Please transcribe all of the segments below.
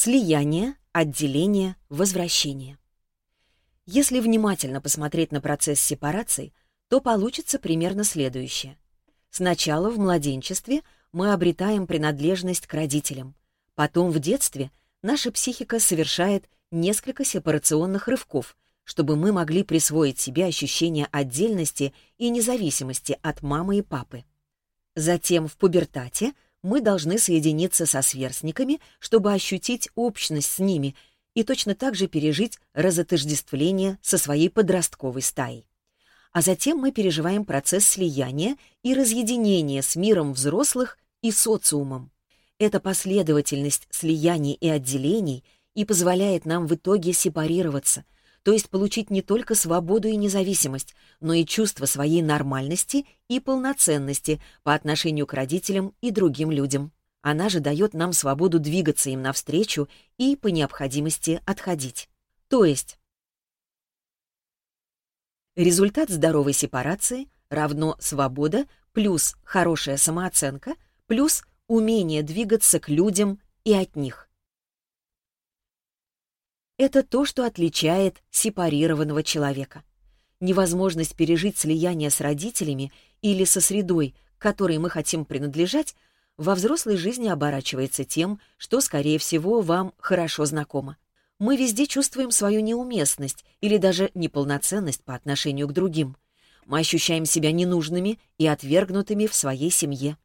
слияние, отделение, возвращение. Если внимательно посмотреть на процесс сепарации, то получится примерно следующее. Сначала в младенчестве мы обретаем принадлежность к родителям. Потом в детстве наша психика совершает несколько сепарационных рывков, чтобы мы могли присвоить себе ощущение отдельности и независимости от мамы и папы. Затем в пубертате – мы должны соединиться со сверстниками, чтобы ощутить общность с ними и точно так же пережить разотождествление со своей подростковой стаей. А затем мы переживаем процесс слияния и разъединения с миром взрослых и социумом. Эта последовательность слияний и отделений и позволяет нам в итоге сепарироваться, то есть получить не только свободу и независимость, но и чувство своей нормальности и полноценности по отношению к родителям и другим людям. Она же дает нам свободу двигаться им навстречу и, по необходимости, отходить. То есть результат здоровой сепарации равно свобода плюс хорошая самооценка плюс умение двигаться к людям и от них. Это то, что отличает сепарированного человека. Невозможность пережить слияние с родителями или со средой, к которой мы хотим принадлежать, во взрослой жизни оборачивается тем, что, скорее всего, вам хорошо знакомо. Мы везде чувствуем свою неуместность или даже неполноценность по отношению к другим. Мы ощущаем себя ненужными и отвергнутыми в своей семье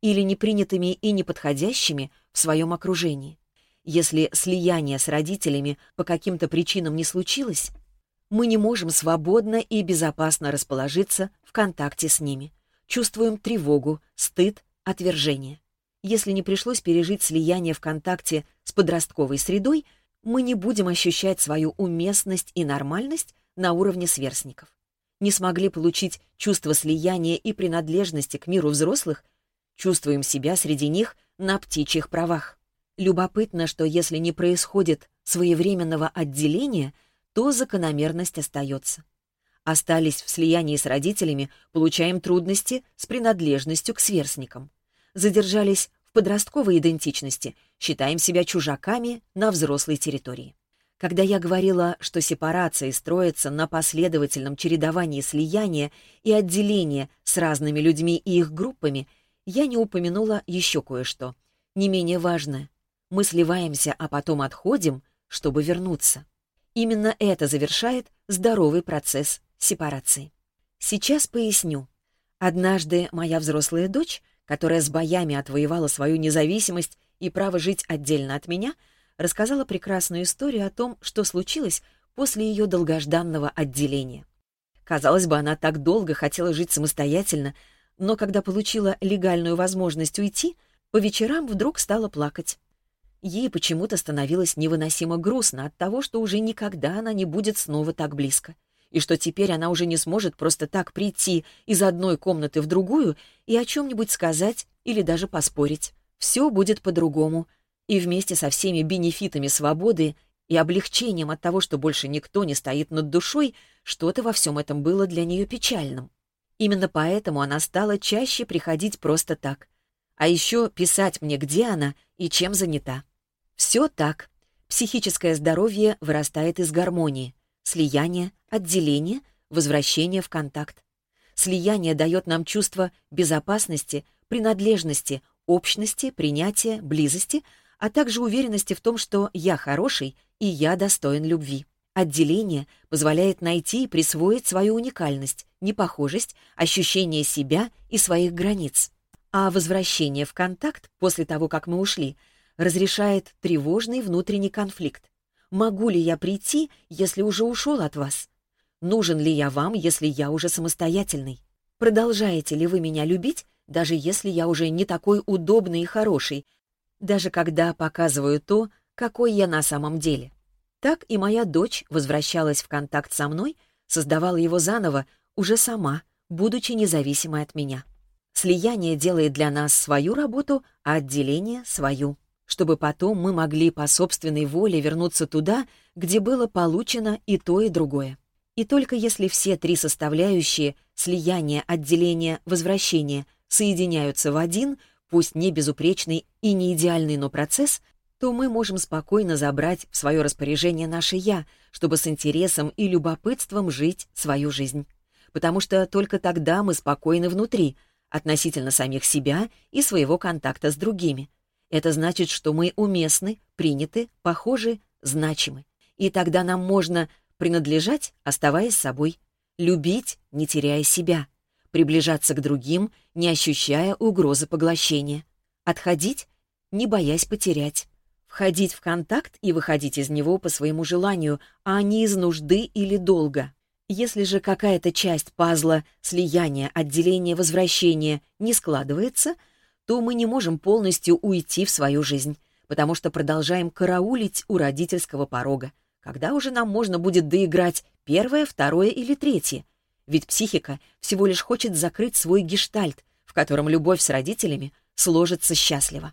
или непринятыми и неподходящими в своем окружении. Если слияние с родителями по каким-то причинам не случилось, мы не можем свободно и безопасно расположиться в контакте с ними. Чувствуем тревогу, стыд, отвержение. Если не пришлось пережить слияние в контакте с подростковой средой, мы не будем ощущать свою уместность и нормальность на уровне сверстников. Не смогли получить чувство слияния и принадлежности к миру взрослых, чувствуем себя среди них на птичьих правах. Любопытно, что если не происходит своевременного отделения, то закономерность остается. Остались в слиянии с родителями, получаем трудности с принадлежностью к сверстникам. Задержались в подростковой идентичности, считаем себя чужаками на взрослой территории. Когда я говорила, что сепарация строится на последовательном чередовании слияния и отделения с разными людьми и их группами, я не упомянула еще кое-что, не менее важное, мы сливаемся, а потом отходим, чтобы вернуться. Именно это завершает здоровый процесс сепарации. Сейчас поясню. Однажды моя взрослая дочь, которая с боями отвоевала свою независимость и право жить отдельно от меня, рассказала прекрасную историю о том, что случилось после ее долгожданного отделения. Казалось бы, она так долго хотела жить самостоятельно, но когда получила легальную возможность уйти, по вечерам вдруг стала плакать. Ей почему-то становилось невыносимо грустно от того, что уже никогда она не будет снова так близко, и что теперь она уже не сможет просто так прийти из одной комнаты в другую и о чем-нибудь сказать или даже поспорить. Все будет по-другому, и вместе со всеми бенефитами свободы и облегчением от того, что больше никто не стоит над душой, что-то во всем этом было для нее печальным. Именно поэтому она стала чаще приходить просто так. А еще писать мне, где она и чем занята. Все так. Психическое здоровье вырастает из гармонии, слияния, отделения, возвращения в контакт. Слияние дает нам чувство безопасности, принадлежности, общности, принятия, близости, а также уверенности в том, что я хороший и я достоин любви. Отделение позволяет найти и присвоить свою уникальность, непохожесть, ощущение себя и своих границ. А возвращение в контакт после того, как мы ушли — разрешает тревожный внутренний конфликт. Могу ли я прийти, если уже ушел от вас? Нужен ли я вам, если я уже самостоятельный? Продолжаете ли вы меня любить, даже если я уже не такой удобный и хороший, даже когда показываю то, какой я на самом деле? Так и моя дочь возвращалась в контакт со мной, создавала его заново, уже сама, будучи независимой от меня. Слияние делает для нас свою работу, а отделение — свою чтобы потом мы могли по собственной воле вернуться туда, где было получено и то, и другое. И только если все три составляющие — слияние, отделение, возвращение — соединяются в один, пусть не безупречный и не идеальный, но процесс, то мы можем спокойно забрать в свое распоряжение наше «я», чтобы с интересом и любопытством жить свою жизнь. Потому что только тогда мы спокойны внутри, относительно самих себя и своего контакта с другими — это значит, что мы уместны, приняты, похожи, значимы. И тогда нам можно принадлежать, оставаясь собой, любить, не теряя себя, приближаться к другим, не ощущая угрозы поглощения, отходить, не боясь потерять, входить в контакт и выходить из него по своему желанию, а не из нужды или долга. Если же какая-то часть пазла, слияния, отделения, возвращения не складывается — то мы не можем полностью уйти в свою жизнь, потому что продолжаем караулить у родительского порога, когда уже нам можно будет доиграть первое, второе или третье. Ведь психика всего лишь хочет закрыть свой гештальт, в котором любовь с родителями сложится счастливо.